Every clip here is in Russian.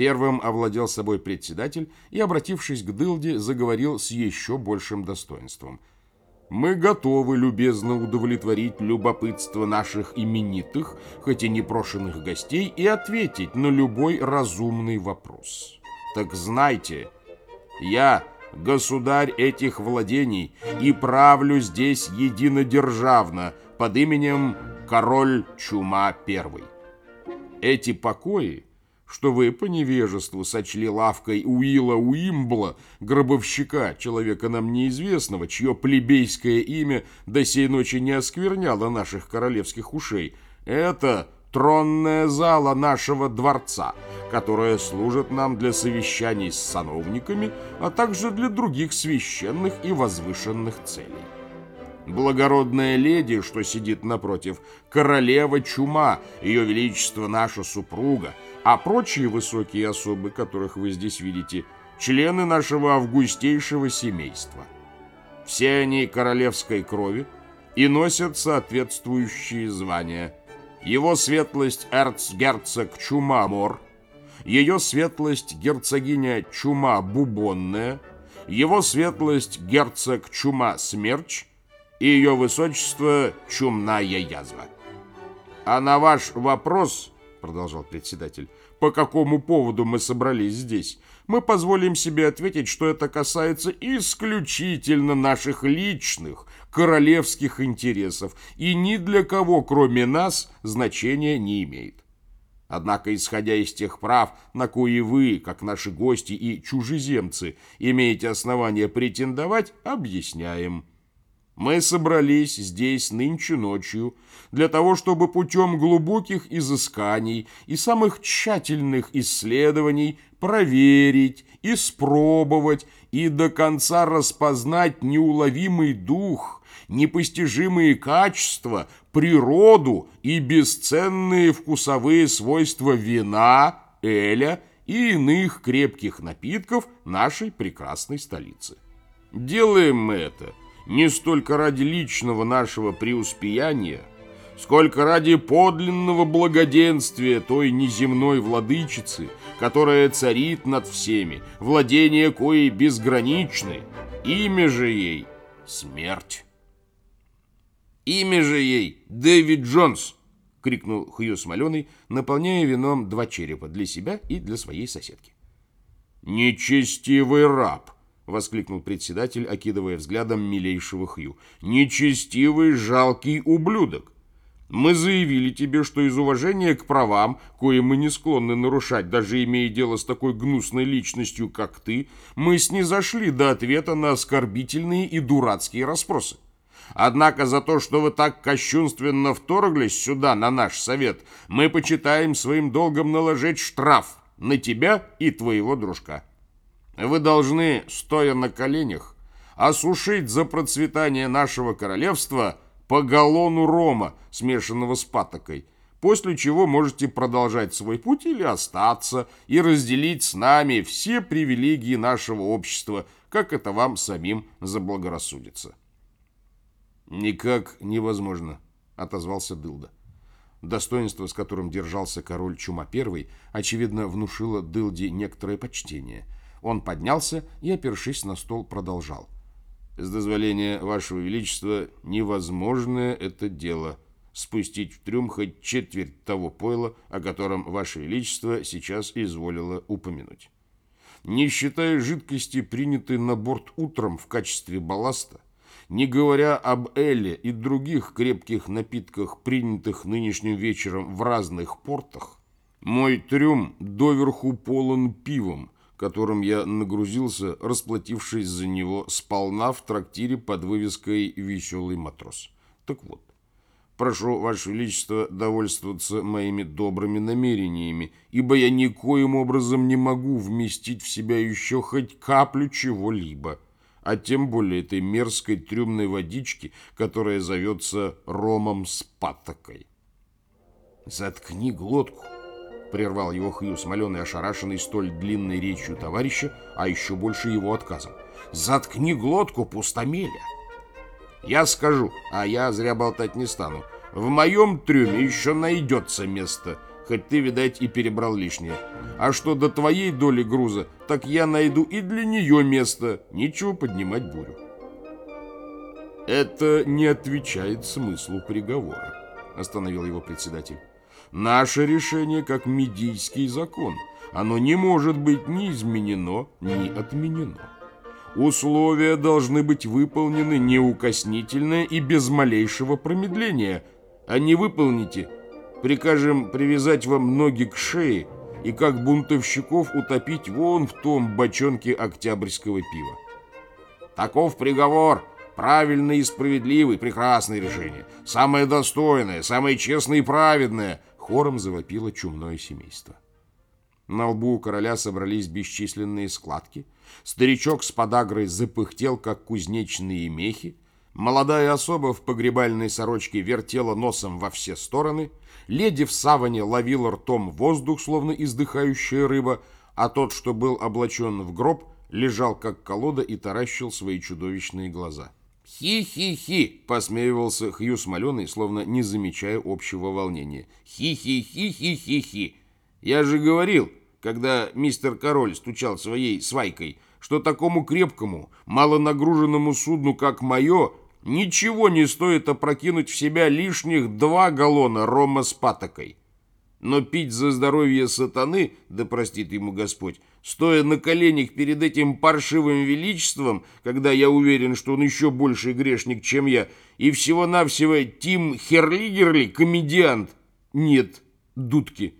Первым овладел собой председатель и, обратившись к Дылде, заговорил с еще большим достоинством. «Мы готовы любезно удовлетворить любопытство наших именитых, хоть и непрошенных гостей, и ответить на любой разумный вопрос. Так знайте, я государь этих владений и правлю здесь единодержавно под именем король Чума Первый. Эти покои, что вы по невежеству сочли лавкой Уила Уимбла, гробовщика, человека нам неизвестного, чье плебейское имя до сей ночи не оскверняло наших королевских ушей, это тронная зала нашего дворца, которая служит нам для совещаний с сановниками, а также для других священных и возвышенных целей. Благородная леди, что сидит напротив, королева чума, ее величество наша супруга, а прочие высокие особы, которых вы здесь видите, члены нашего августейшего семейства. Все они королевской крови и носят соответствующие звания. Его светлость эрцгерцог Чума-Мор, ее светлость герцогиня Чума-Бубонная, его светлость герцог Чума-Смерч и ее высочество Чумная Язва. А на ваш вопрос продолжал председатель, по какому поводу мы собрались здесь, мы позволим себе ответить, что это касается исключительно наших личных, королевских интересов и ни для кого, кроме нас, значения не имеет. Однако, исходя из тех прав, на кои вы, как наши гости и чужеземцы, имеете основания претендовать, объясняем. Мы собрались здесь нынче ночью для того, чтобы путем глубоких изысканий и самых тщательных исследований проверить, испробовать и до конца распознать неуловимый дух, непостижимые качества, природу и бесценные вкусовые свойства вина, эля и иных крепких напитков нашей прекрасной столицы. Делаем мы это – не столько ради личного нашего преуспеяния, сколько ради подлинного благоденствия той неземной владычицы, которая царит над всеми, владение коей безграничны, имя же ей — смерть. «Имя же ей Дэвид Джонс!» — крикнул Хью Смоленый, наполняя вином два черепа для себя и для своей соседки. «Нечестивый раб!» Воскликнул председатель, окидывая взглядом милейшего Хью. «Нечестивый, жалкий ублюдок! Мы заявили тебе, что из уважения к правам, кое мы не склонны нарушать, даже имея дело с такой гнусной личностью, как ты, мы снизошли до ответа на оскорбительные и дурацкие расспросы. Однако за то, что вы так кощунственно вторглись сюда, на наш совет, мы почитаем своим долгом наложить штраф на тебя и твоего дружка». Вы должны, стоя на коленях, осушить за процветание нашего королевства по галлону рома, смешанного с патокой, после чего можете продолжать свой путь или остаться и разделить с нами все привилегии нашего общества, как это вам самим заблагорассудится. «Никак невозможно», — отозвался Дылда. Достоинство, с которым держался король Чума I, очевидно, внушило Дылде некоторое почтение — он поднялся и, опершись на стол, продолжал. «С дозволения Вашего Величества, невозможное это дело — спустить в трюм хоть четверть того пойла, о котором Ваше Величество сейчас изволило упомянуть. Не считая жидкости, принятой на борт утром в качестве балласта, не говоря об эле и других крепких напитках, принятых нынешним вечером в разных портах, мой трюм доверху полон пивом, которым я нагрузился, расплатившись за него сполна в трактире под вывеской «Веселый матрос». Так вот, прошу, Ваше Величество, довольствоваться моими добрыми намерениями, ибо я никоим образом не могу вместить в себя еще хоть каплю чего-либо, а тем более этой мерзкой трюмной водички, которая зовется ромом с патокой. «Заткни глотку!» Прервал его Хью, смоленый, ошарашенный столь длинной речью товарища, а еще больше его отказом. «Заткни глотку, пустомеля!» «Я скажу, а я зря болтать не стану. В моем трюме еще найдется место, хоть ты, видать, и перебрал лишнее. А что до твоей доли груза, так я найду и для нее место. Нечего поднимать бурю. Это не отвечает смыслу приговора, остановил его председатель. Наше решение как медийский закон. Оно не может быть ни изменено, ни отменено. Условия должны быть выполнены неукоснительно и без малейшего промедления. А не выполните, прикажем привязать вам ноги к шее и как бунтовщиков утопить вон в том бочонке октябрьского пива. Таков приговор, правильный и справедливый, прекрасное решение. Самое достойное, самое честное и праведное, хором завопило чумное семейство. На лбу у короля собрались бесчисленные складки. Старичок с подагрой запыхтел, как кузнечные мехи. Молодая особа в погребальной сорочке вертела носом во все стороны. Леди в саване ловила ртом воздух, словно издыхающая рыба, а тот, что был облачен в гроб, лежал как колода и таращил свои чудовищные глаза. «Хи-хи-хи!» — посмеивался Хью Смоленый, словно не замечая общего волнения. «Хи-хи-хи-хи-хи-хи! Я же говорил, когда мистер Король стучал своей свайкой, что такому крепкому, малонагруженному судну, как мое, ничего не стоит опрокинуть в себя лишних два галлона рома с патокой. Но пить за здоровье сатаны, да простит ему Господь, стоя на коленях перед этим паршивым величеством, когда я уверен, что он еще больше грешник, чем я, и всего-навсего Тим Херлигерли, комедиант, нет, дудки.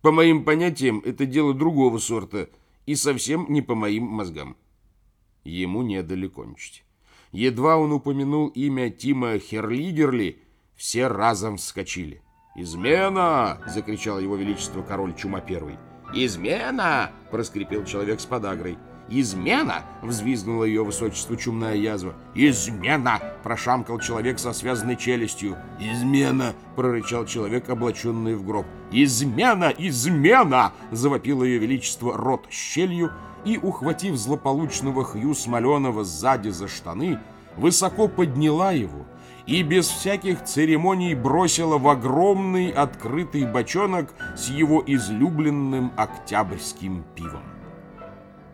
По моим понятиям, это дело другого сорта и совсем не по моим мозгам. Ему не дали кончить. Едва он упомянул имя Тима Херлигерли, все разом вскочили. «Измена!» — закричал его величество король Чума Первый. «Измена!» — проскрипел человек с подагрой. «Измена!» — взвизгнуло ее высочество чумная язва. «Измена!» — прошамкал человек со связанной челюстью. «Измена!» — прорычал человек, облаченный в гроб. «Измена! Измена!» — завопило ее величество рот щелью и, ухватив злополучного Хью Смоленого сзади за штаны, высоко подняла его и без всяких церемоний бросила в огромный открытый бочонок с его излюбленным октябрьским пивом.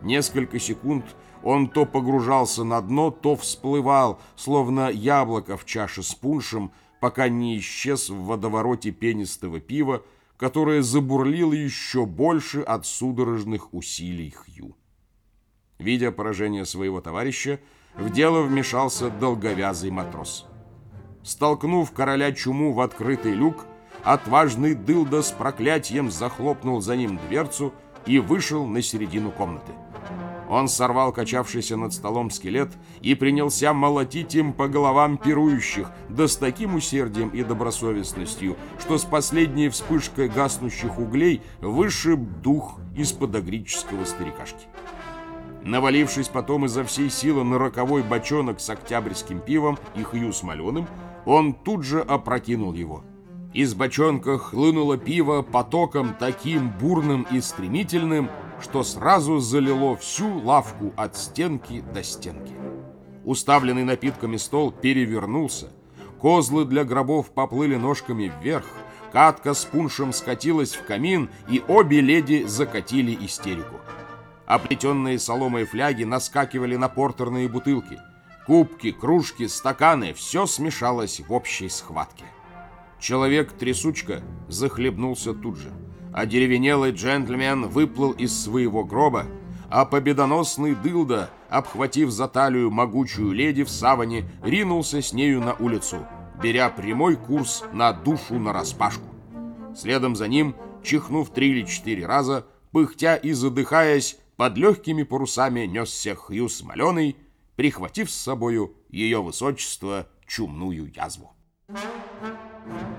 Несколько секунд он то погружался на дно, то всплывал, словно яблоко в чаше с пуншем, пока не исчез в водовороте пенистого пива, которое забурлило еще больше от судорожных усилий Хью. Видя поражение своего товарища, в дело вмешался долговязый матрос. Столкнув короля чуму в открытый люк, отважный дылда с проклятием захлопнул за ним дверцу и вышел на середину комнаты. Он сорвал качавшийся над столом скелет и принялся молотить им по головам пирующих, да с таким усердием и добросовестностью, что с последней вспышкой гаснущих углей вышиб дух из подогрического старикашки. Навалившись потом изо всей силы на роковой бочонок с октябрьским пивом и хью смоленым, он тут же опрокинул его. Из бочонка хлынуло пиво потоком таким бурным и стремительным, что сразу залило всю лавку от стенки до стенки. Уставленный напитками стол перевернулся, козлы для гробов поплыли ножками вверх, катка с пуншем скатилась в камин, и обе леди закатили истерику. Оплетенные соломой фляги наскакивали на портерные бутылки. Кубки, кружки, стаканы — все смешалось в общей схватке. Человек-трясучка захлебнулся тут же а деревенелый джентльмен выплыл из своего гроба, а победоносный дылда, обхватив за талию могучую леди в саване, ринулся с нею на улицу, беря прямой курс на душу нараспашку. Следом за ним, чихнув три или четыре раза, пыхтя и задыхаясь, под легкими парусами несся Хью Смоленый, прихватив с собою ее высочество чумную язву. Thank you.